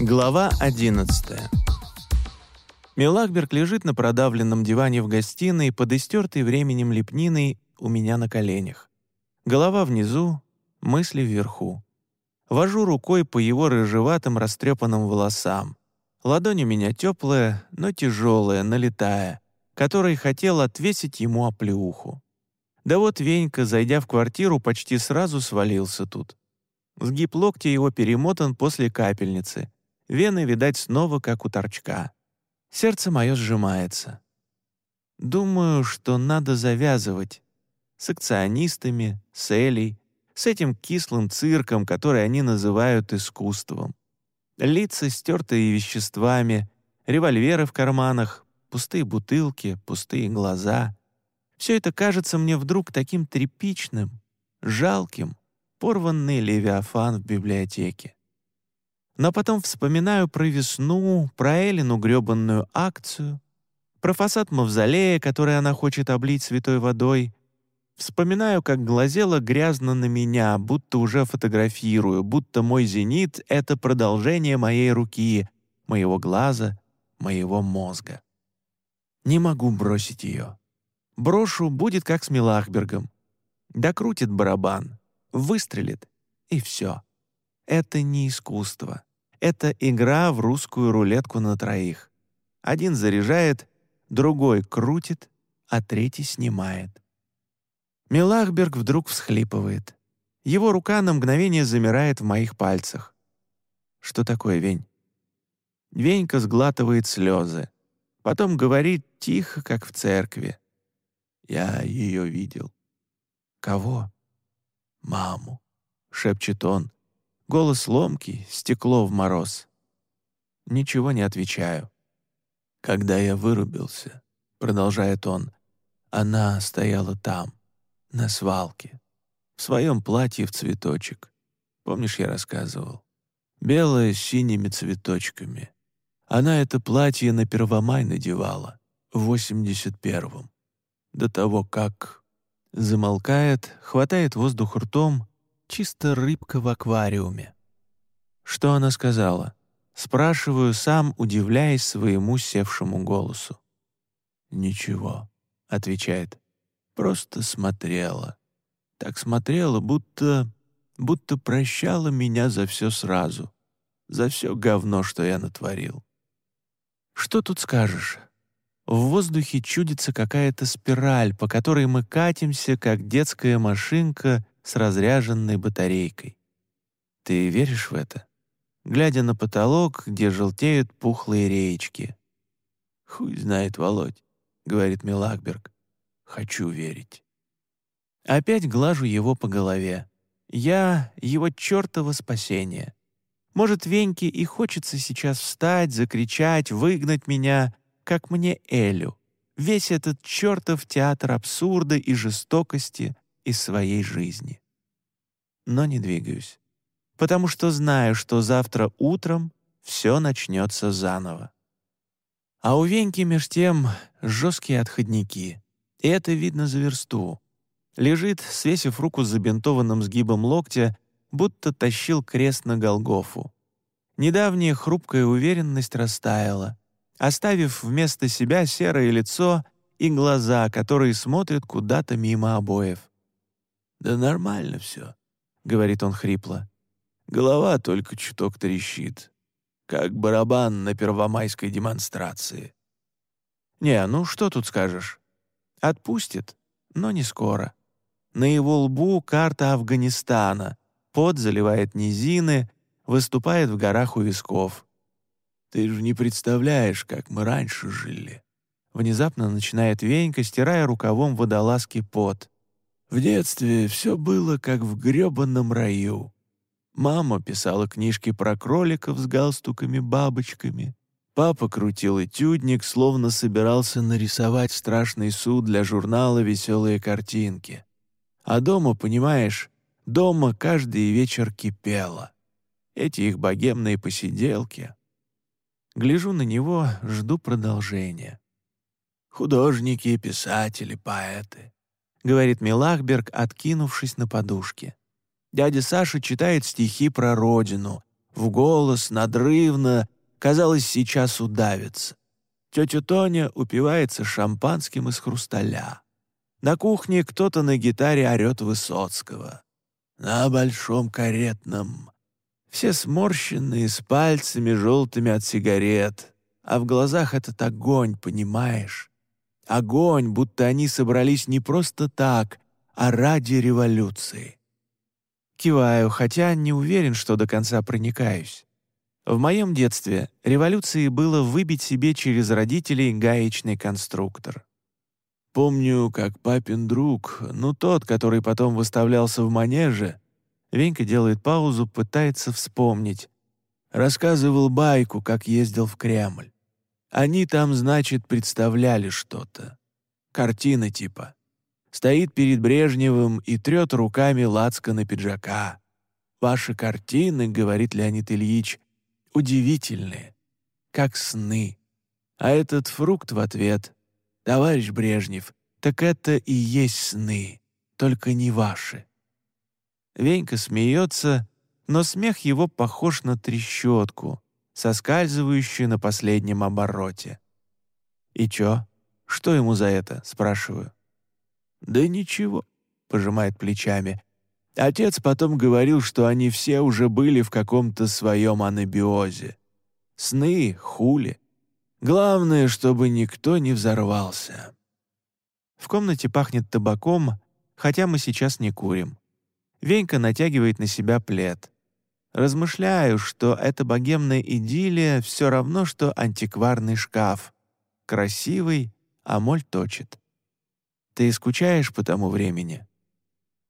Глава 11 Милахберг лежит на продавленном диване в гостиной под истертой временем лепниной у меня на коленях. Голова внизу, мысли вверху. Вожу рукой по его рыжеватым растрепанным волосам. Ладонь у меня теплая, но тяжелая, налетая, которой хотел отвесить ему оплеуху. Да вот Венька, зайдя в квартиру, почти сразу свалился тут. Сгиб локтя его перемотан после капельницы. Вены, видать, снова как у торчка. Сердце мое сжимается. Думаю, что надо завязывать. С акционистами, с Элей, с этим кислым цирком, который они называют искусством. Лица, стертые веществами, револьверы в карманах, пустые бутылки, пустые глаза. Все это кажется мне вдруг таким тряпичным, жалким, порванный левиафан в библиотеке. Но потом вспоминаю про весну, про Элину грёбанную акцию, про фасад мавзолея, который она хочет облить святой водой. Вспоминаю, как глазела грязно на меня, будто уже фотографирую, будто мой зенит — это продолжение моей руки, моего глаза, моего мозга. Не могу бросить ее. Брошу, будет как с Милахбергом. Докрутит барабан, выстрелит, и все. Это не искусство. Это игра в русскую рулетку на троих. Один заряжает, другой крутит, а третий снимает. Милахберг вдруг всхлипывает. Его рука на мгновение замирает в моих пальцах. «Что такое, Вень?» Венька сглатывает слезы. Потом говорит тихо, как в церкви. «Я ее видел». «Кого?» «Маму», — шепчет он. Голос ломкий, стекло в мороз. Ничего не отвечаю. «Когда я вырубился», — продолжает он, — «она стояла там, на свалке, в своем платье в цветочек. Помнишь, я рассказывал? Белое с синими цветочками. Она это платье на Первомай надевала, в восемьдесят первом. До того, как Замолкает, хватает воздух ртом, чисто рыбка в аквариуме. Что она сказала? Спрашиваю сам, удивляясь своему севшему голосу. «Ничего», — отвечает. «Просто смотрела. Так смотрела, будто... будто прощала меня за все сразу. За все говно, что я натворил». «Что тут скажешь? В воздухе чудится какая-то спираль, по которой мы катимся, как детская машинка с разряженной батарейкой. Ты веришь в это? Глядя на потолок, где желтеют пухлые реечки. «Хуй знает, Володь», — говорит Милакберг. «Хочу верить». Опять глажу его по голове. Я — его чертово спасение. Может, Веньке и хочется сейчас встать, закричать, выгнать меня — как мне Элю, весь этот чертов театр абсурда и жестокости из своей жизни. Но не двигаюсь, потому что знаю, что завтра утром все начнется заново. А у Веньки меж тем жесткие отходники, и это видно за версту. Лежит, свесив руку с забинтованным сгибом локтя, будто тащил крест на Голгофу. Недавняя хрупкая уверенность растаяла — оставив вместо себя серое лицо и глаза, которые смотрят куда-то мимо обоев. «Да нормально все», — говорит он хрипло. «Голова только чуток трещит, как барабан на первомайской демонстрации». «Не, ну что тут скажешь? Отпустит, но не скоро. На его лбу карта Афганистана, пот заливает низины, выступает в горах у висков. Ты же не представляешь, как мы раньше жили». Внезапно начинает Венька, стирая рукавом водолазки пот. «В детстве все было как в грёбаном раю. Мама писала книжки про кроликов с галстуками-бабочками. Папа крутил этюдник, словно собирался нарисовать страшный суд для журнала «Веселые картинки». А дома, понимаешь, дома каждый вечер кипело. Эти их богемные посиделки, Гляжу на него, жду продолжения. «Художники, писатели, поэты», — говорит Милахберг, откинувшись на подушке. Дядя Саша читает стихи про родину, В голос, надрывно, казалось, сейчас удавится. Тетя Тоня упивается шампанским из хрусталя. На кухне кто-то на гитаре орет Высоцкого. На большом каретном. Все сморщенные, с пальцами желтыми от сигарет. А в глазах этот огонь, понимаешь? Огонь, будто они собрались не просто так, а ради революции. Киваю, хотя не уверен, что до конца проникаюсь. В моем детстве революцией было выбить себе через родителей гаечный конструктор. Помню, как папин друг, ну тот, который потом выставлялся в манеже, Венька делает паузу, пытается вспомнить. Рассказывал байку, как ездил в Кремль. Они там, значит, представляли что-то. Картина типа. Стоит перед Брежневым и трет руками лацко на пиджака. «Ваши картины, — говорит Леонид Ильич, — удивительные, как сны». А этот фрукт в ответ «Товарищ Брежнев, так это и есть сны, только не ваши». Венька смеется, но смех его похож на трещотку, соскальзывающую на последнем обороте. «И чё? Что ему за это?» — спрашиваю. «Да ничего», — пожимает плечами. Отец потом говорил, что они все уже были в каком-то своем анабиозе. Сны, хули. Главное, чтобы никто не взорвался. В комнате пахнет табаком, хотя мы сейчас не курим. Венька натягивает на себя плед. Размышляю, что эта богемная идиллия все равно, что антикварный шкаф. Красивый, а моль точит. Ты скучаешь по тому времени?»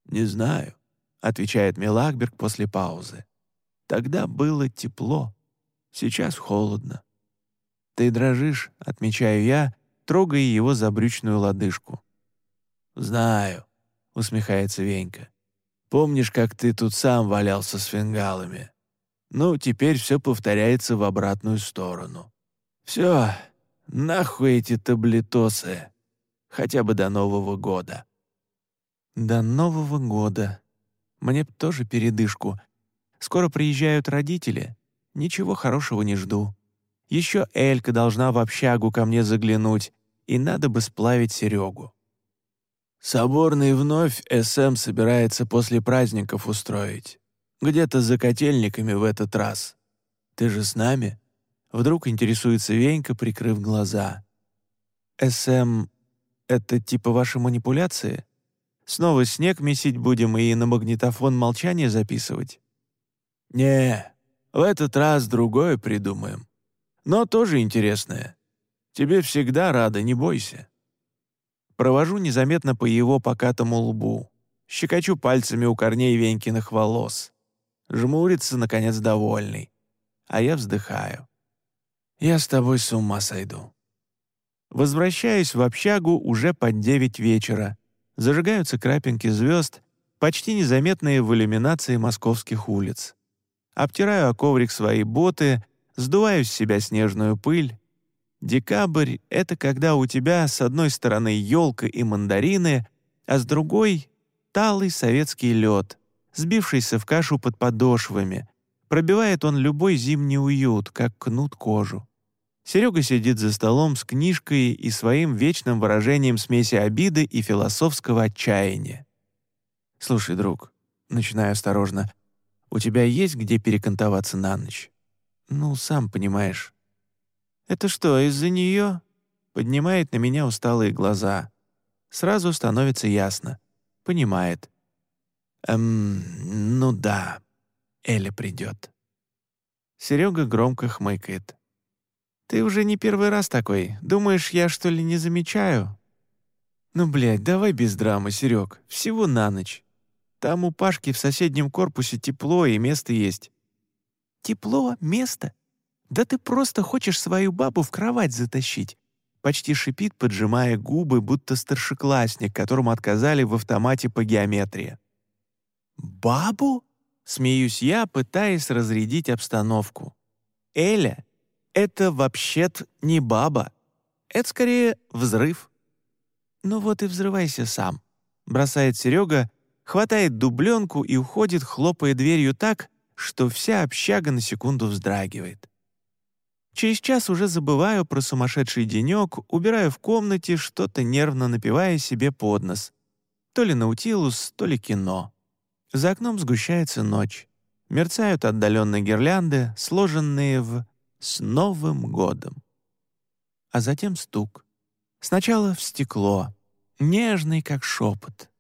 «Не знаю», — отвечает Мелагберг после паузы. «Тогда было тепло, сейчас холодно». «Ты дрожишь», — отмечаю я, трогая его за брючную лодыжку. «Знаю», — усмехается Венька. «Помнишь, как ты тут сам валялся с фингалами? Ну, теперь все повторяется в обратную сторону. Все, нахуй эти таблетосы хотя бы до Нового года». «До Нового года. Мне б тоже передышку. Скоро приезжают родители. Ничего хорошего не жду. Еще Элька должна в общагу ко мне заглянуть, и надо бы сплавить Серегу». «Соборный вновь СМ собирается после праздников устроить. Где-то за котельниками в этот раз. Ты же с нами?» Вдруг интересуется Венька, прикрыв глаза. «СМ это типа ваши манипуляции? Снова снег месить будем и на магнитофон молчание записывать?» «Не, в этот раз другое придумаем. Но тоже интересное. Тебе всегда рада, не бойся». Провожу незаметно по его покатому лбу. Щекочу пальцами у корней Венькиных волос. Жмурится, наконец, довольный. А я вздыхаю. «Я с тобой с ума сойду». Возвращаюсь в общагу уже под девять вечера. Зажигаются крапинки звезд, почти незаметные в иллюминации московских улиц. Обтираю о коврик свои боты, сдуваю с себя снежную пыль. Декабрь — это когда у тебя с одной стороны елка и мандарины, а с другой — талый советский лед, сбившийся в кашу под подошвами. Пробивает он любой зимний уют, как кнут кожу. Серега сидит за столом с книжкой и своим вечным выражением смеси обиды и философского отчаяния. «Слушай, друг», — начинаю осторожно, — «у тебя есть где перекантоваться на ночь?» «Ну, сам понимаешь». «Это что, из-за нее?» Поднимает на меня усталые глаза. Сразу становится ясно. Понимает. «Эм, ну да, Эля придет». Серега громко хмыкает. Ты уже не первый раз такой. Думаешь, я что ли не замечаю?» «Ну, блядь, давай без драмы, Серег. Всего на ночь. Там у Пашки в соседнем корпусе тепло и место есть». «Тепло? Место? Да ты просто хочешь свою бабу в кровать затащить!» Почти шипит, поджимая губы, будто старшеклассник, которому отказали в автомате по геометрии. «Бабу?» — смеюсь я, пытаясь разрядить обстановку. «Эля это вообще-то не баба. Это скорее взрыв. Ну вот и взрывайся сам. Бросает Серега, хватает дубленку и уходит, хлопая дверью так, что вся общага на секунду вздрагивает. Через час уже забываю про сумасшедший денек, убираю в комнате, что-то нервно напивая себе под нос. То ли Наутилус, то ли кино. За окном сгущается ночь. Мерцают отдаленные гирлянды, сложенные в «С Новым годом». А затем стук. Сначала в стекло, нежный, как шепот.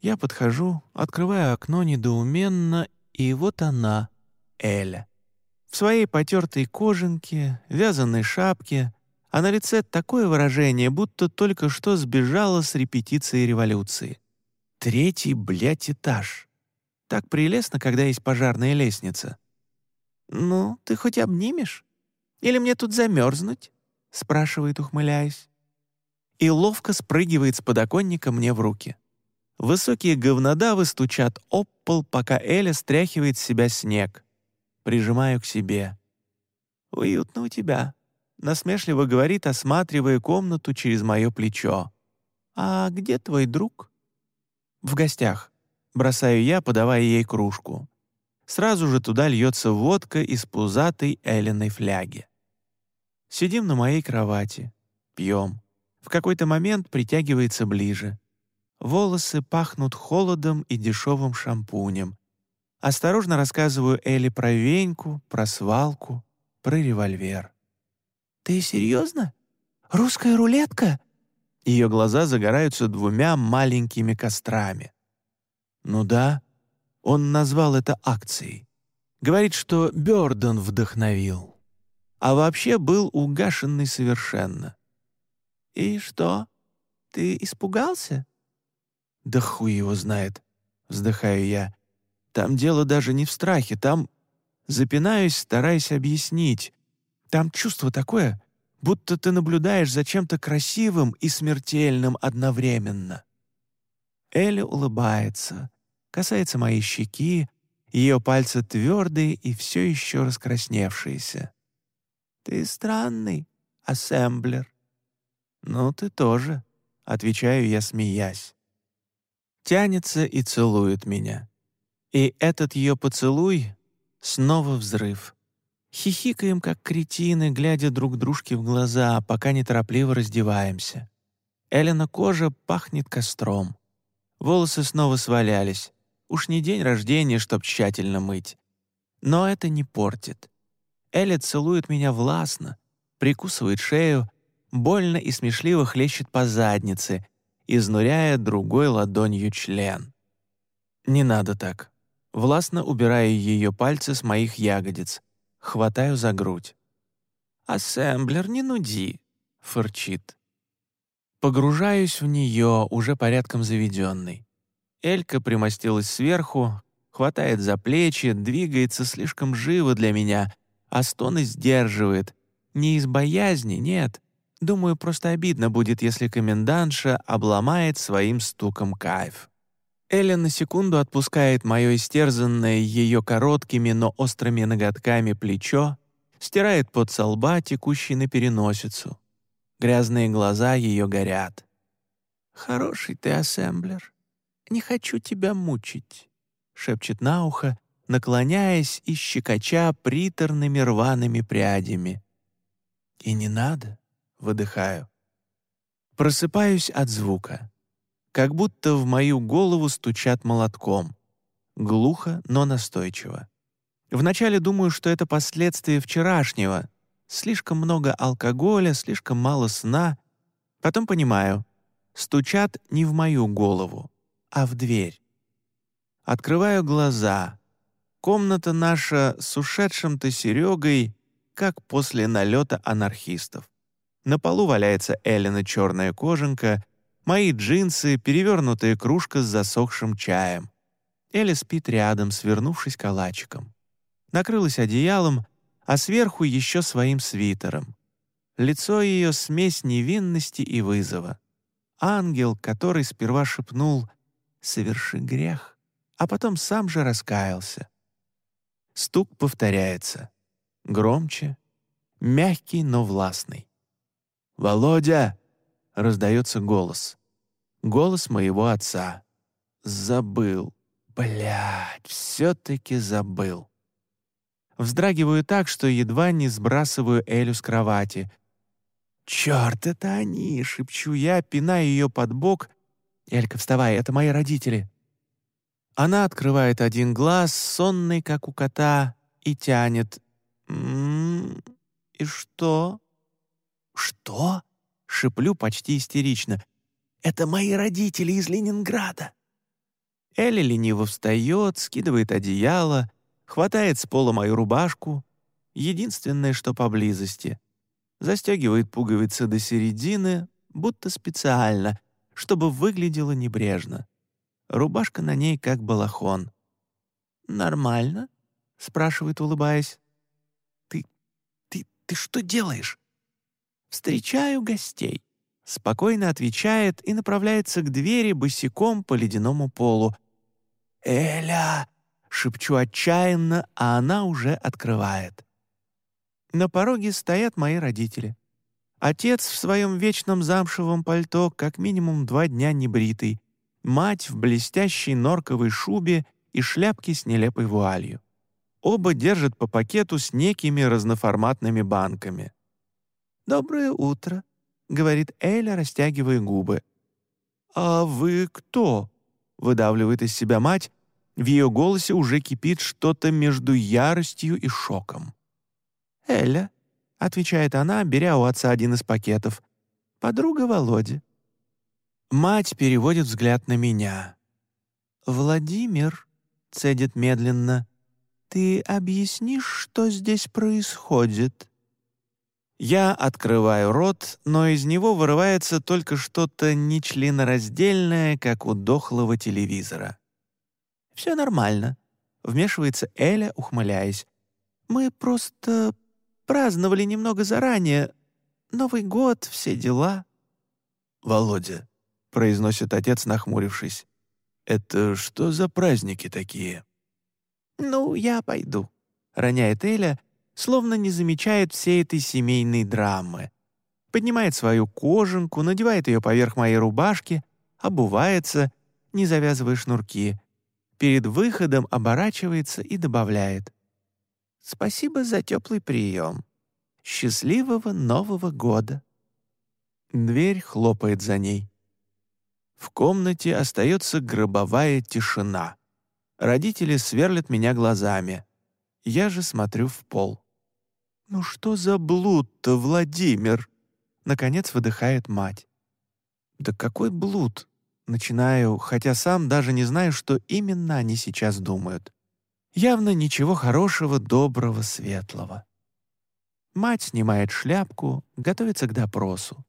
Я подхожу, открываю окно недоуменно, и вот она, Эля. В своей потертой кожанке, вязаной шапке, а на лице такое выражение, будто только что сбежала с репетиции революции. Третий, блядь, этаж. Так прелестно, когда есть пожарная лестница. «Ну, ты хоть обнимешь? Или мне тут замерзнуть?» — спрашивает, ухмыляясь. И ловко спрыгивает с подоконника мне в руки. Высокие говнодавы стучат об пол, пока Эля стряхивает с себя снег. Прижимаю к себе. «Уютно у тебя», — насмешливо говорит, осматривая комнату через мое плечо. «А где твой друг?» «В гостях», — бросаю я, подавая ей кружку. Сразу же туда льется водка из пузатой Элиной фляги. Сидим на моей кровати, пьем. В какой-то момент притягивается ближе. Волосы пахнут холодом и дешевым шампунем. Осторожно рассказываю Элли про Веньку, про свалку, про револьвер. «Ты серьезно? Русская рулетка?» Ее глаза загораются двумя маленькими кострами. «Ну да, он назвал это акцией. Говорит, что Бёрден вдохновил. А вообще был угашенный совершенно. «И что? Ты испугался?» «Да хуй его знает», — вздыхаю я. «Там дело даже не в страхе, там...» Запинаюсь, стараясь объяснить. «Там чувство такое, будто ты наблюдаешь за чем-то красивым и смертельным одновременно». Эля улыбается, касается моей щеки, ее пальцы твердые и все еще раскрасневшиеся. «Ты странный, ассемблер». «Ну, ты тоже», — отвечаю я, смеясь тянется и целует меня. И этот ее поцелуй — снова взрыв. Хихикаем, как кретины, глядя друг дружке в глаза, пока неторопливо раздеваемся. Элена кожа пахнет костром. Волосы снова свалялись. Уж не день рождения, чтоб тщательно мыть. Но это не портит. Эля целует меня властно, прикусывает шею, больно и смешливо хлещет по заднице, изнуряя другой ладонью член. «Не надо так». Властно убираю ее пальцы с моих ягодиц. Хватаю за грудь. «Ассемблер, не нуди», — фырчит. Погружаюсь в нее, уже порядком заведенный. Элька примостилась сверху, хватает за плечи, двигается слишком живо для меня, а стоны сдерживает. Не из боязни, нет, Думаю, просто обидно будет, если комендантша обломает своим стуком кайф. Эллен на секунду отпускает мое истерзанное ее короткими, но острыми ноготками плечо, стирает под со лба, текущий на переносицу. Грязные глаза ее горят. «Хороший ты ассемблер. Не хочу тебя мучить», — шепчет на ухо, наклоняясь и щекоча приторными рваными прядями. «И не надо», выдыхаю. Просыпаюсь от звука. Как будто в мою голову стучат молотком. Глухо, но настойчиво. Вначале думаю, что это последствия вчерашнего. Слишком много алкоголя, слишком мало сна. Потом понимаю, стучат не в мою голову, а в дверь. Открываю глаза. Комната наша с ушедшим-то Серегой, как после налета анархистов. На полу валяется Эллина черная кожанка, мои джинсы, перевернутая кружка с засохшим чаем. Элли спит рядом, свернувшись калачиком. Накрылась одеялом, а сверху еще своим свитером. Лицо ее — смесь невинности и вызова. Ангел, который сперва шепнул «Соверши грех», а потом сам же раскаялся. Стук повторяется. Громче, мягкий, но властный. «Володя!» — раздается голос. Голос моего отца. «Забыл. Блядь, все-таки забыл». Вздрагиваю так, что едва не сбрасываю Элю с кровати. «Черт, это они!» — шепчу я, пиная ее под бок. «Элька, вставай, это мои родители!» Она открывает один глаз, сонный, как у кота, и тянет. «М -м, «И что?» «Что?» — шеплю почти истерично. «Это мои родители из Ленинграда!» Элли лениво встает, скидывает одеяло, хватает с пола мою рубашку, единственное, что поблизости, застегивает пуговицы до середины, будто специально, чтобы выглядело небрежно. Рубашка на ней как балахон. «Нормально?» — спрашивает, улыбаясь. «Ты... ты... ты что делаешь?» «Встречаю гостей», — спокойно отвечает и направляется к двери босиком по ледяному полу. «Эля!» — шепчу отчаянно, а она уже открывает. На пороге стоят мои родители. Отец в своем вечном замшевом пальто как минимум два дня небритый, мать в блестящей норковой шубе и шляпке с нелепой вуалью. Оба держат по пакету с некими разноформатными банками. «Доброе утро», — говорит Эля, растягивая губы. «А вы кто?» — выдавливает из себя мать. В ее голосе уже кипит что-то между яростью и шоком. «Эля», — отвечает она, беря у отца один из пакетов. «Подруга Володи». Мать переводит взгляд на меня. «Владимир», — цедит медленно, — «ты объяснишь, что здесь происходит?» Я открываю рот, но из него вырывается только что-то нечленораздельное, как у дохлого телевизора. «Все нормально», — вмешивается Эля, ухмыляясь. «Мы просто праздновали немного заранее. Новый год, все дела». «Володя», — произносит отец, нахмурившись, — «это что за праздники такие?» «Ну, я пойду», — роняет Эля, словно не замечает всей этой семейной драмы. Поднимает свою кожанку, надевает ее поверх моей рубашки, обувается, не завязывая шнурки. Перед выходом оборачивается и добавляет. «Спасибо за теплый прием. Счастливого Нового года!» Дверь хлопает за ней. В комнате остается гробовая тишина. Родители сверлят меня глазами. Я же смотрю в пол. «Ну что за блуд-то, Владимир?» Наконец выдыхает мать. «Да какой блуд?» Начинаю, хотя сам даже не знаю, что именно они сейчас думают. Явно ничего хорошего, доброго, светлого. Мать снимает шляпку, готовится к допросу.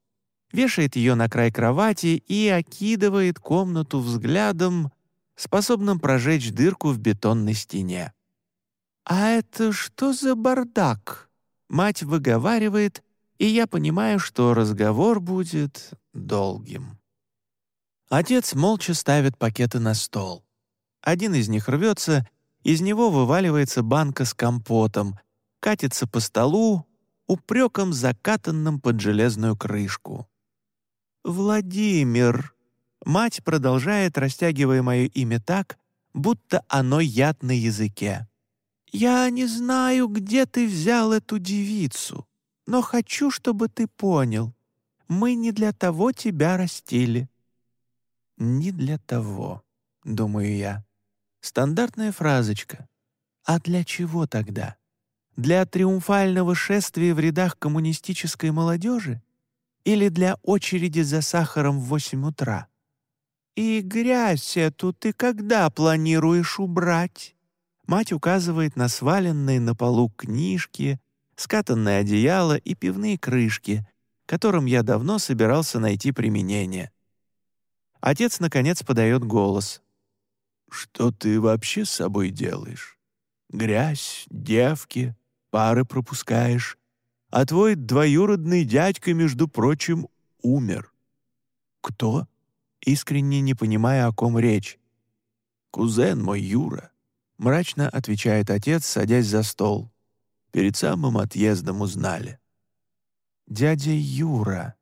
Вешает ее на край кровати и окидывает комнату взглядом, способным прожечь дырку в бетонной стене. «А это что за бардак?» Мать выговаривает, и я понимаю, что разговор будет долгим. Отец молча ставит пакеты на стол. Один из них рвется, из него вываливается банка с компотом, катится по столу, упреком закатанным под железную крышку. «Владимир!» Мать продолжает, растягивая мое имя так, будто оно яд на языке. «Я не знаю, где ты взял эту девицу, но хочу, чтобы ты понял, мы не для того тебя растили». «Не для того», — думаю я. Стандартная фразочка. А для чего тогда? Для триумфального шествия в рядах коммунистической молодежи? Или для очереди за сахаром в восемь утра? И грязь эту ты когда планируешь убрать? Мать указывает на сваленные на полу книжки, скатанное одеяло и пивные крышки, которым я давно собирался найти применение. Отец, наконец, подает голос. «Что ты вообще с собой делаешь? Грязь, девки, пары пропускаешь, а твой двоюродный дядька, между прочим, умер». «Кто?» Искренне не понимая, о ком речь. «Кузен мой Юра. — мрачно отвечает отец, садясь за стол. Перед самым отъездом узнали. «Дядя Юра».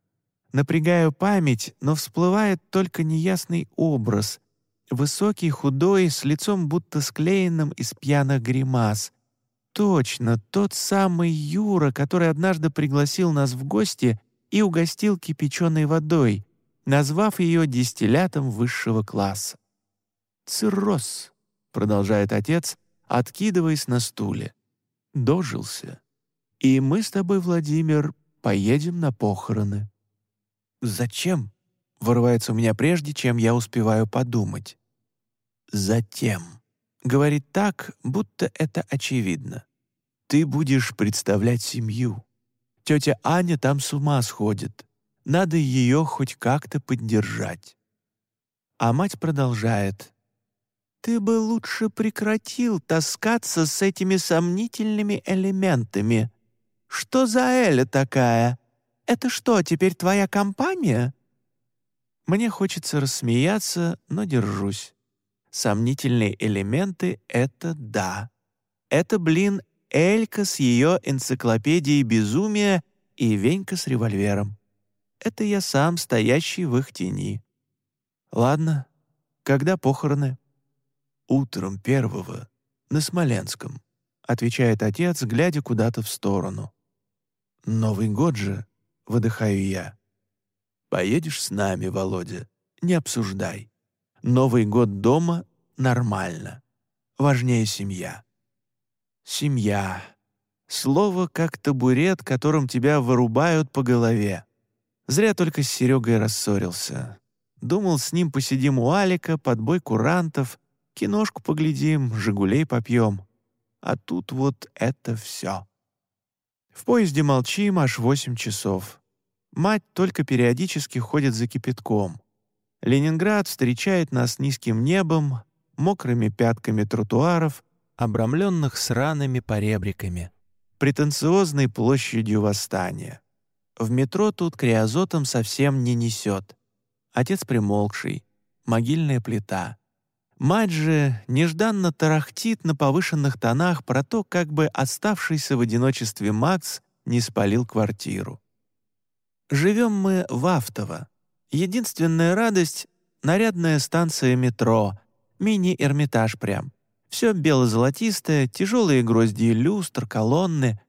Напрягаю память, но всплывает только неясный образ. Высокий, худой, с лицом будто склеенным из пьяных гримас. точно тот самый Юра, который однажды пригласил нас в гости и угостил кипяченой водой, назвав ее дистиллятом высшего класса. «Цирроз», — продолжает отец, откидываясь на стуле. «Дожился. И мы с тобой, Владимир, поедем на похороны». «Зачем?» — вырывается у меня прежде, чем я успеваю подумать. «Затем», — говорит так, будто это очевидно. «Ты будешь представлять семью. Тетя Аня там с ума сходит. Надо ее хоть как-то поддержать». А мать продолжает. «Ты бы лучше прекратил таскаться с этими сомнительными элементами. Что за Эля такая? Это что, теперь твоя компания?» Мне хочется рассмеяться, но держусь. Сомнительные элементы — это да. Это, блин, Элька с ее энциклопедией безумия и Венька с револьвером. Это я сам, стоящий в их тени. Ладно, когда похороны? Утром первого, на Смоленском, отвечает отец, глядя куда-то в сторону. Новый год же, выдыхаю я. Поедешь с нами, Володя, не обсуждай. Новый год дома — нормально. Важнее семья. Семья. Слово как табурет, которым тебя вырубают по голове. Зря только с Серегой рассорился. Думал, с ним посидим у Алика, под бой курантов, киношку поглядим, «Жигулей» попьем. А тут вот это все. В поезде молчим аж восемь часов. Мать только периодически ходит за кипятком. Ленинград встречает нас низким небом, мокрыми пятками тротуаров, обрамленных сраными поребриками, претенциозной площадью восстания. В метро тут криозотом совсем не несет. Отец примолкший, могильная плита. Мать же нежданно тарахтит на повышенных тонах про то, как бы оставшийся в одиночестве Макс не спалил квартиру. Живем мы в Автово. Единственная радость — нарядная станция метро, мини-эрмитаж прям. Все бело-золотистое, тяжелые грозди люстр, колонны.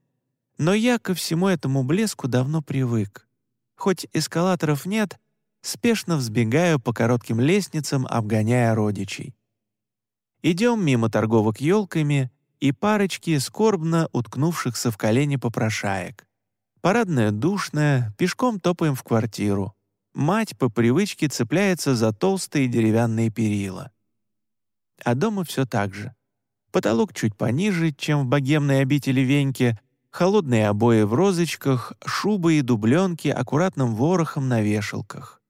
Но я ко всему этому блеску давно привык. Хоть эскалаторов нет, спешно взбегаю по коротким лестницам, обгоняя родичей. Идем мимо торговок елками и парочки скорбно уткнувшихся в колени попрошаек. Парадная душная, пешком топаем в квартиру. Мать по привычке цепляется за толстые деревянные перила. А дома все так же. Потолок чуть пониже, чем в богемной обители Веньки, холодные обои в розочках, шубы и дубленки аккуратным ворохом на вешалках.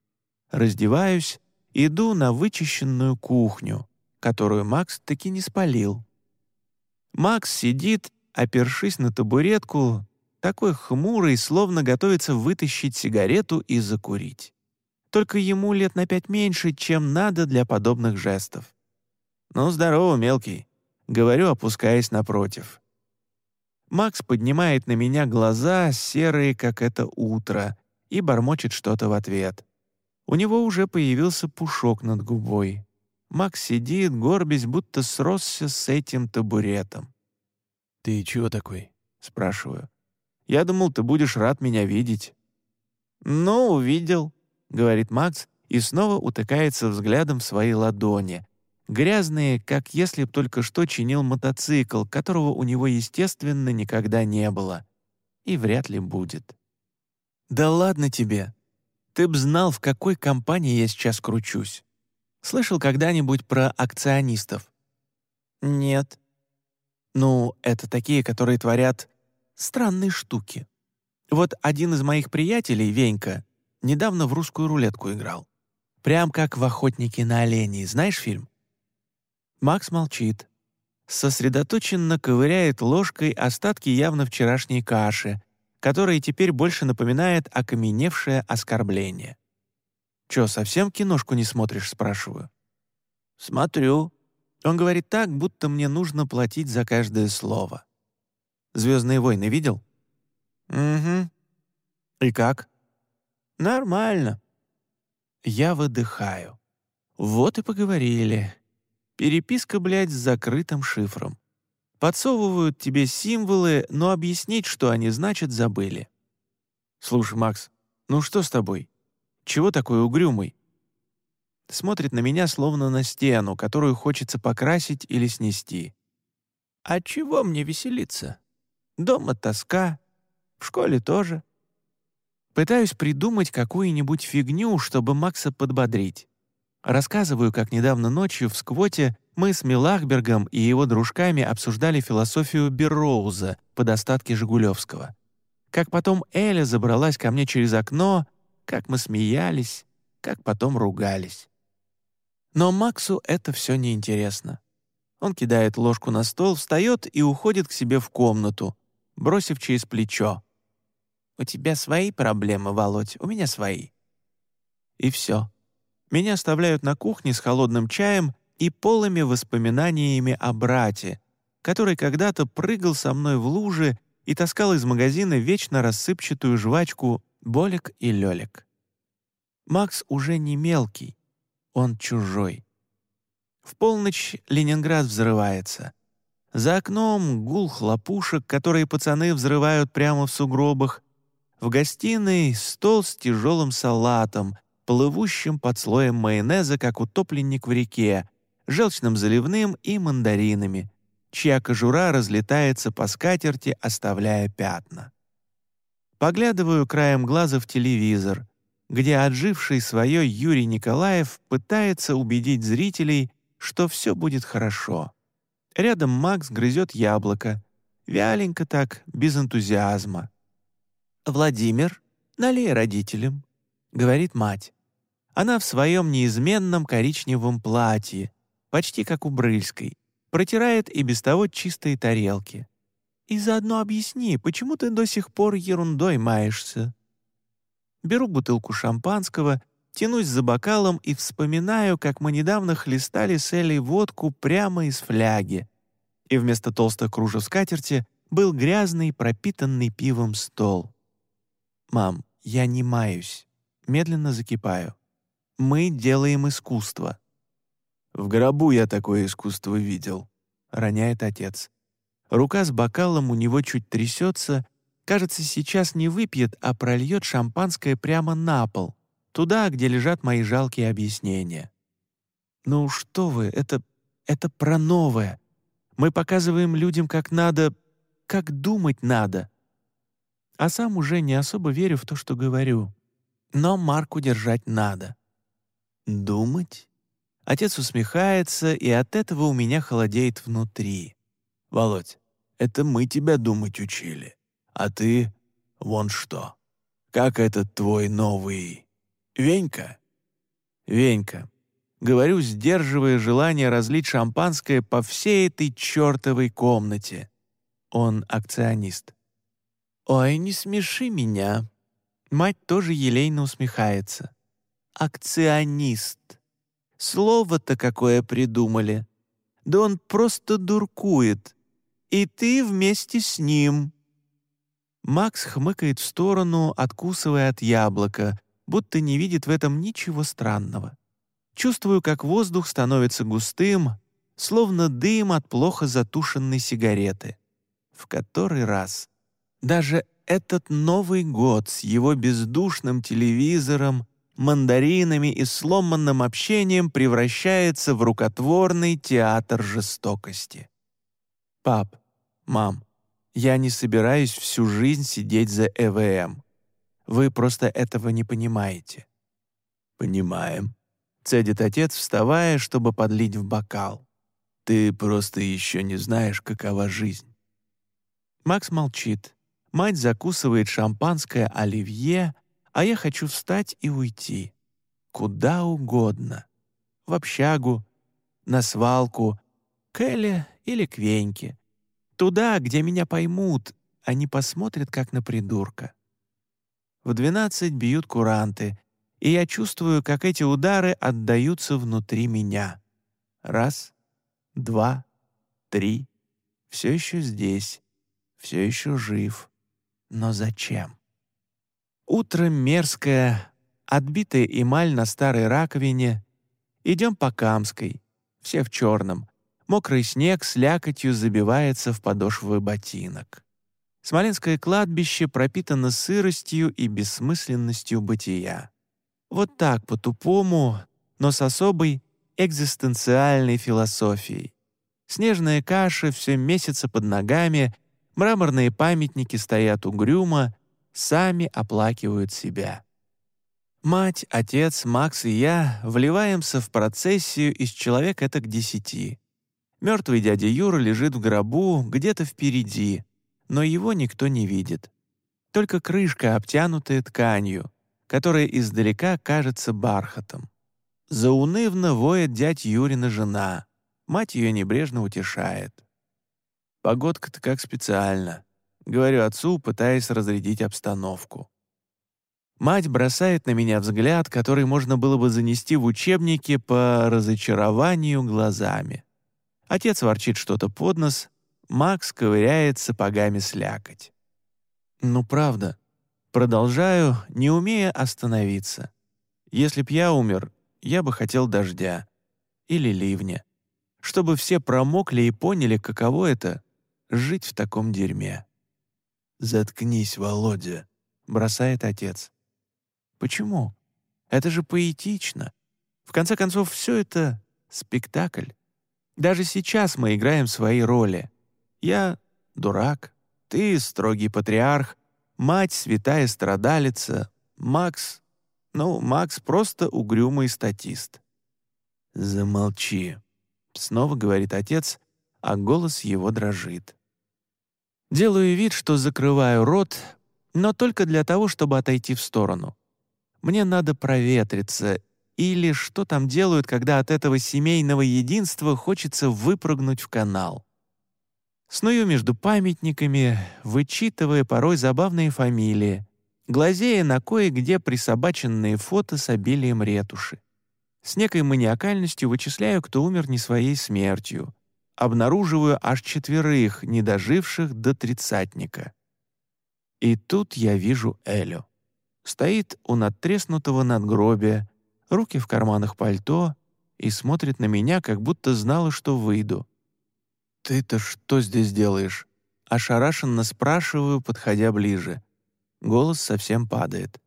Раздеваюсь, иду на вычищенную кухню, которую Макс таки не спалил. Макс сидит, опершись на табуретку, такой хмурый, словно готовится вытащить сигарету и закурить. Только ему лет на пять меньше, чем надо для подобных жестов. «Ну, здорово, мелкий», — говорю, опускаясь напротив. Макс поднимает на меня глаза, серые, как это утро, и бормочет что-то в ответ. У него уже появился пушок над губой. Макс сидит, горбясь, будто сросся с этим табуретом. «Ты чего такой?» — спрашиваю. Я думал, ты будешь рад меня видеть». «Ну, увидел», — говорит Макс и снова утыкается взглядом в свои ладони, грязные, как если б только что чинил мотоцикл, которого у него, естественно, никогда не было. И вряд ли будет. «Да ладно тебе. Ты б знал, в какой компании я сейчас кручусь. Слышал когда-нибудь про акционистов?» «Нет». «Ну, это такие, которые творят странные штуки. Вот один из моих приятелей, Венька, недавно в русскую рулетку играл. Прям как в «Охотнике на оленей». Знаешь фильм? Макс молчит. Сосредоточенно ковыряет ложкой остатки явно вчерашней каши, которая теперь больше напоминает окаменевшее оскорбление. «Чё, совсем киношку не смотришь?» — спрашиваю. «Смотрю». Он говорит так, будто мне нужно платить за каждое слово. «Звездные войны» видел?» «Угу». «И как?» «Нормально». Я выдыхаю. Вот и поговорили. Переписка, блядь, с закрытым шифром. Подсовывают тебе символы, но объяснить, что они значат, забыли. «Слушай, Макс, ну что с тобой? Чего такой угрюмый?» Смотрит на меня, словно на стену, которую хочется покрасить или снести. «А чего мне веселиться? Дома тоска, в школе тоже». Пытаюсь придумать какую-нибудь фигню, чтобы Макса подбодрить. Рассказываю, как недавно ночью в сквоте мы с Милахбергом и его дружками обсуждали философию Берроуза под остатки Жигулевского. Как потом Эля забралась ко мне через окно, как мы смеялись, как потом ругались. Но Максу это все неинтересно. Он кидает ложку на стол, встает и уходит к себе в комнату, бросив через плечо. «У тебя свои проблемы, Володь, у меня свои». И все. Меня оставляют на кухне с холодным чаем и полыми воспоминаниями о брате, который когда-то прыгал со мной в луже и таскал из магазина вечно рассыпчатую жвачку «Болик» и «Лёлик». Макс уже не мелкий, он чужой. В полночь Ленинград взрывается. За окном гул хлопушек, которые пацаны взрывают прямо в сугробах. В гостиной стол с тяжелым салатом, плывущим под слоем майонеза, как утопленник в реке, желчным заливным и мандаринами, чья кожура разлетается по скатерти, оставляя пятна. Поглядываю краем глаза в телевизор, где отживший свое Юрий Николаев пытается убедить зрителей, что все будет хорошо. Рядом Макс грызет яблоко, вяленько так, без энтузиазма. «Владимир, налей родителям», — говорит мать. Она в своем неизменном коричневом платье, почти как у Брыльской, протирает и без того чистые тарелки. «И заодно объясни, почему ты до сих пор ерундой маешься?» Беру бутылку шампанского, тянусь за бокалом и вспоминаю, как мы недавно хлестали с Элей водку прямо из фляги. И вместо толстых кружев скатерти был грязный, пропитанный пивом стол. «Мам, я не маюсь. Медленно закипаю. Мы делаем искусство». «В гробу я такое искусство видел», — роняет отец. Рука с бокалом у него чуть трясется, кажется, сейчас не выпьет, а прольет шампанское прямо на пол, туда, где лежат мои жалкие объяснения. «Ну что вы, это... это про новое. Мы показываем людям, как надо... как думать надо». А сам уже не особо верю в то, что говорю. Но марку держать надо. «Думать?» Отец усмехается, и от этого у меня холодеет внутри. «Володь, это мы тебя думать учили, а ты вон что. Как этот твой новый Венька?» «Венька». Говорю, сдерживая желание разлить шампанское по всей этой чертовой комнате. Он акционист. «Ой, не смеши меня». Мать тоже елейно усмехается. «Акционист. Слово-то какое придумали. Да он просто дуркует. И ты вместе с ним». Макс хмыкает в сторону, откусывая от яблока, будто не видит в этом ничего странного. Чувствую, как воздух становится густым, словно дым от плохо затушенной сигареты. В который раз. Даже этот Новый год с его бездушным телевизором, мандаринами и сломанным общением превращается в рукотворный театр жестокости. «Пап, мам, я не собираюсь всю жизнь сидеть за ЭВМ. Вы просто этого не понимаете». «Понимаем», — цедит отец, вставая, чтобы подлить в бокал. «Ты просто еще не знаешь, какова жизнь». Макс молчит. Мать закусывает шампанское оливье, а я хочу встать и уйти. Куда угодно. В общагу, на свалку, к Эле или к Веньке. Туда, где меня поймут, не посмотрят, как на придурка. В двенадцать бьют куранты, и я чувствую, как эти удары отдаются внутри меня. Раз, два, три. Все еще здесь, все еще жив. Но зачем? Утро мерзкое, отбитая эмаль на старой раковине. Идем по Камской, все в черном. Мокрый снег с лякотью забивается в подошвы ботинок. Смоленское кладбище пропитано сыростью и бессмысленностью бытия. Вот так по-тупому, но с особой экзистенциальной философией. Снежная каша все месяца под ногами, мраморные памятники стоят угрюмо, сами оплакивают себя. Мать, отец, Макс и я вливаемся в процессию из человека это к десяти. Мертвый дядя Юра лежит в гробу где-то впереди, но его никто не видит. Только крышка, обтянутая тканью, которая издалека кажется бархатом. Заунывно воет дядь Юрина жена. Мать ее небрежно утешает. Погодка-то как специально. Говорю отцу, пытаясь разрядить обстановку. Мать бросает на меня взгляд, который можно было бы занести в учебнике по разочарованию глазами. Отец ворчит что-то под нос, Макс ковыряет сапогами слякоть. Ну правда, продолжаю, не умея остановиться. Если б я умер, я бы хотел дождя или ливня, чтобы все промокли и поняли, каково это — жить в таком дерьме. «Заткнись, Володя», — бросает отец. Почему? Это же поэтично. В конце концов, все это — спектакль. Даже сейчас мы играем свои роли. Я — дурак, ты — строгий патриарх, мать — святая страдалица, Макс — ну, Макс просто угрюмый статист. «Замолчи», — снова говорит отец, а голос его дрожит. Делаю вид, что закрываю рот, но только для того, чтобы отойти в сторону. Мне надо проветриться, или что там делают, когда от этого семейного единства хочется выпрыгнуть в канал. Сную между памятниками, вычитывая порой забавные фамилии, глазея на кое-где присобаченные фото с обилием ретуши. С некой маниакальностью вычисляю, кто умер не своей смертью. Обнаруживаю аж четверых, не доживших до тридцатника. И тут я вижу Элю. Стоит у надтреснутого надгробия, руки в карманах пальто и смотрит на меня, как будто знала, что выйду. «Ты-то что здесь делаешь?» Ошарашенно спрашиваю, подходя ближе. Голос совсем падает.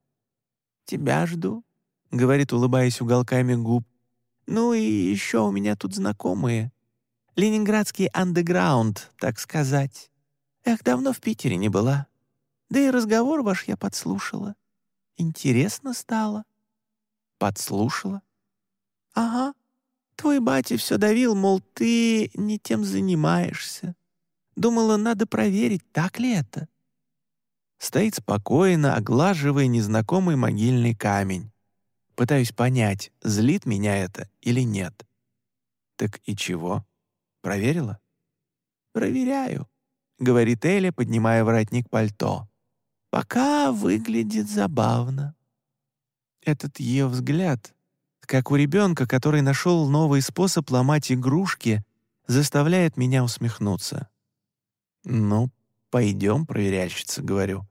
«Тебя жду», — говорит, улыбаясь уголками губ. «Ну и еще у меня тут знакомые. Ленинградский андеграунд, так сказать. Эх, давно в Питере не была. Да и разговор ваш я подслушала. Интересно стало». «Подслушала?» «Ага. Твой батя все давил, мол, ты не тем занимаешься. Думала, надо проверить, так ли это». Стоит спокойно, оглаживая незнакомый могильный камень. Пытаюсь понять, злит меня это или нет. «Так и чего? Проверила?» «Проверяю», — говорит Эля, поднимая воротник пальто. «Пока выглядит забавно». Этот ее взгляд, как у ребенка, который нашел новый способ ломать игрушки, заставляет меня усмехнуться. «Ну, пойдем, проверяльщица», — говорю.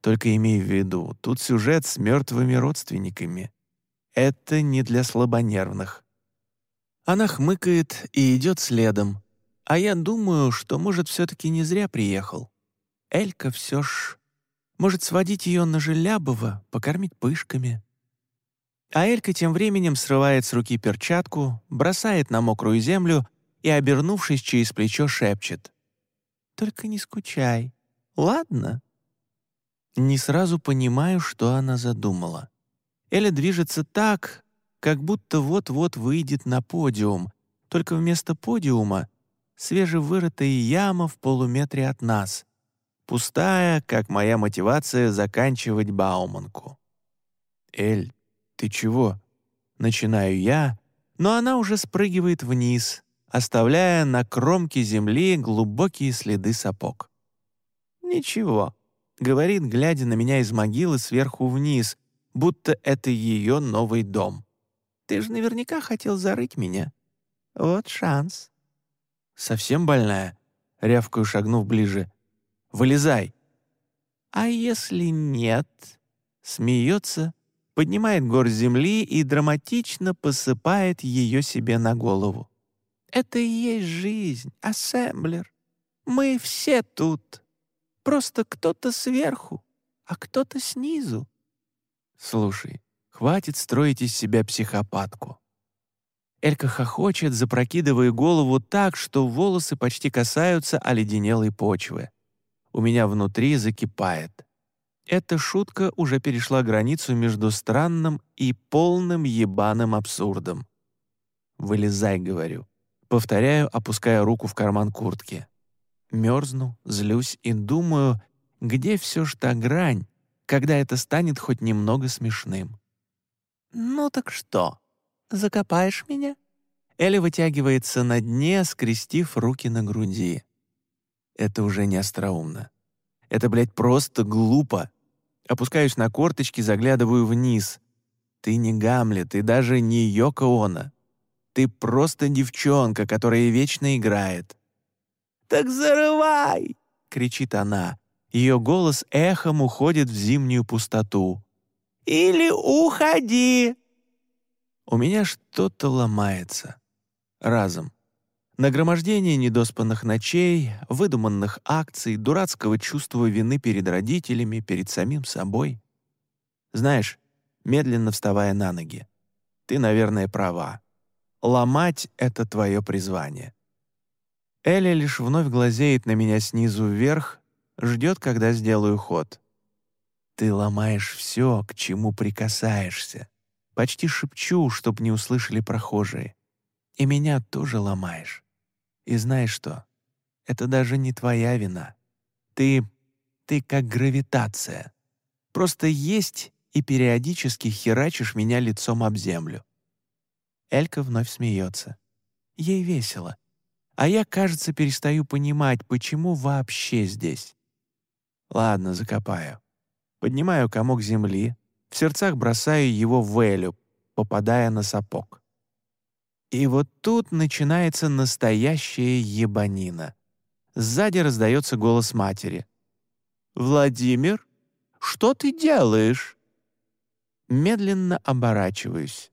«Только имей в виду, тут сюжет с мертвыми родственниками. Это не для слабонервных». Она хмыкает и идет следом, а я думаю, что, может, все-таки не зря приехал. Элька все ж... Может, сводить ее на Желябова, покормить пышками. А Элька тем временем срывает с руки перчатку, бросает на мокрую землю и, обернувшись через плечо, шепчет. «Только не скучай, ладно?» Не сразу понимаю, что она задумала. Эля движется так, как будто вот-вот выйдет на подиум, только вместо подиума свежевырытая яма в полуметре от нас, пустая, как моя мотивация заканчивать Бауманку. «Эль, «Ты чего?» Начинаю я, но она уже спрыгивает вниз, оставляя на кромке земли глубокие следы сапог. «Ничего», — говорит, глядя на меня из могилы сверху вниз, будто это ее новый дом. «Ты же наверняка хотел зарыть меня. Вот шанс». «Совсем больная?» — рявкаю, шагнув ближе. «Вылезай!» «А если нет?» — смеется, поднимает гор земли и драматично посыпает ее себе на голову. Это и есть жизнь, ассемблер. Мы все тут. Просто кто-то сверху, а кто-то снизу. Слушай, хватит строить из себя психопатку. Элька хохочет, запрокидывая голову так, что волосы почти касаются оледенелой почвы. У меня внутри закипает. Эта шутка уже перешла границу между странным и полным ебаным абсурдом. «Вылезай», — говорю. Повторяю, опуская руку в карман куртки. Мерзну, злюсь и думаю, где все ж та грань, когда это станет хоть немного смешным. «Ну так что, закопаешь меня?» Элли вытягивается на дне, скрестив руки на груди. Это уже не остроумно. Это, блядь, просто глупо. Опускаюсь на корточки, заглядываю вниз. Ты не Гамлет, и даже не Йоко Оно. Ты просто девчонка, которая вечно играет. «Так зарывай!» — кричит она. Ее голос эхом уходит в зимнюю пустоту. «Или уходи!» У меня что-то ломается. Разом. Нагромождение недоспанных ночей, выдуманных акций, дурацкого чувства вины перед родителями, перед самим собой. Знаешь, медленно вставая на ноги, ты, наверное, права. Ломать — это твое призвание. Эля лишь вновь глазеет на меня снизу вверх, ждет, когда сделаю ход. Ты ломаешь все, к чему прикасаешься. Почти шепчу, чтоб не услышали прохожие. И меня тоже ломаешь. И знаешь что? Это даже не твоя вина. Ты... ты как гравитация. Просто есть и периодически херачишь меня лицом об землю. Элька вновь смеется. Ей весело. А я, кажется, перестаю понимать, почему вообще здесь. Ладно, закопаю. Поднимаю комок земли, в сердцах бросаю его в Элю, попадая на сапог. И вот тут начинается настоящая ебанина. Сзади раздается голос матери. «Владимир, что ты делаешь?» Медленно оборачиваюсь.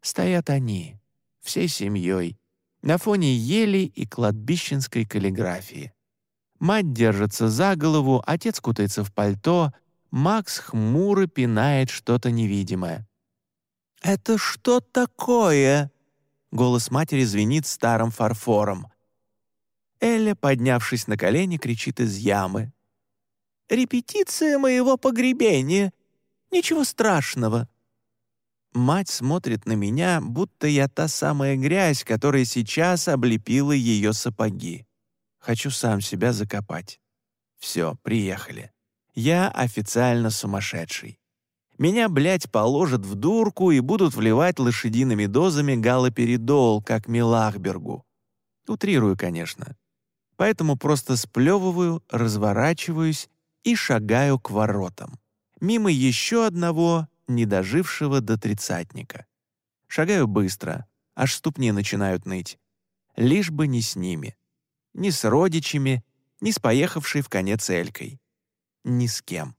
Стоят они, всей семьей, на фоне елей и кладбищенской каллиграфии. Мать держится за голову, отец кутается в пальто, Макс хмуро пинает что-то невидимое. «Это что такое?» Голос матери звенит старым фарфором. Эля, поднявшись на колени, кричит из ямы. «Репетиция моего погребения! Ничего страшного!» Мать смотрит на меня, будто я та самая грязь, которая сейчас облепила ее сапоги. Хочу сам себя закопать. Все, приехали. Я официально сумасшедший. Меня, блядь, положат в дурку и будут вливать лошадиными дозами галоперидол, как Милахбергу. Утрирую, конечно. Поэтому просто сплевываю, разворачиваюсь и шагаю к воротам. Мимо еще одного не дожившего до тридцатника. Шагаю быстро, аж ступни начинают ныть. Лишь бы не с ними. Ни с родичами, ни с поехавшей в конец Элькой. Ни с кем.